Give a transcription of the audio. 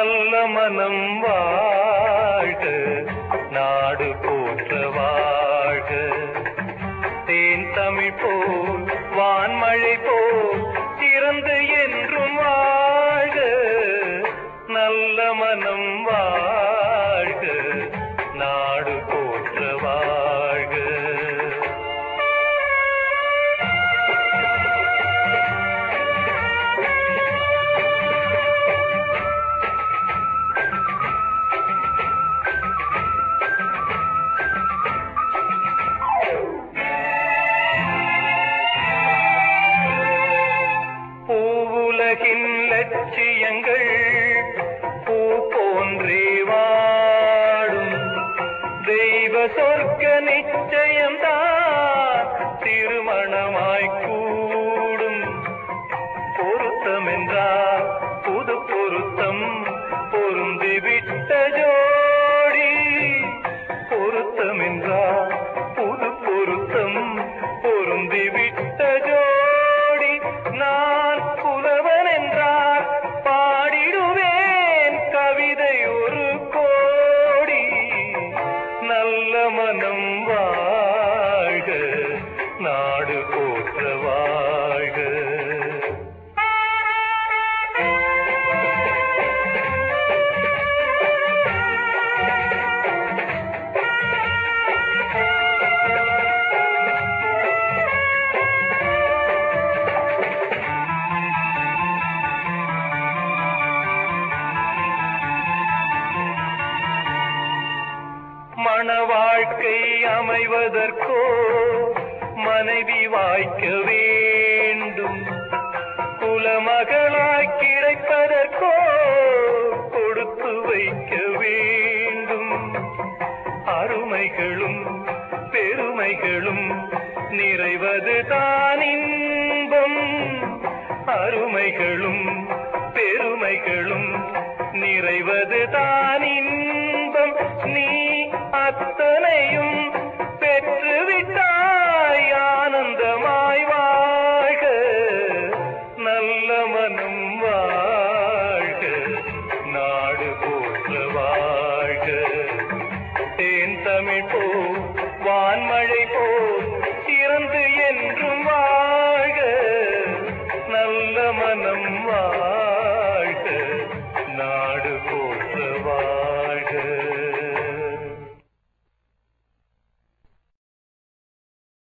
நல்ல மனம் வாழ்க நாடு போற்ற வாழ்க. தேன் தமிழ் போ சொர்க்க நிச்சயம்தான் திருமணமாய் கூடும் பொருத்தம் நாடு போற்ற வாழ்க வாழ்க்கை அமைவதற்கோ மனைவி வாய்க்க வேண்டும். குலமகளாய் கிடைப்பதற்கோ கொடுத்து வைக்க வேண்டும். அருமைகளும் பெருமைகளும் நிறைவது தான் இன்பம். அருமைகளும் பெருமைகளும் நல்ல மனம் வாழ்க நாடு போற்ற வாழ்க. தேன் தமிழ் போ வான்மழை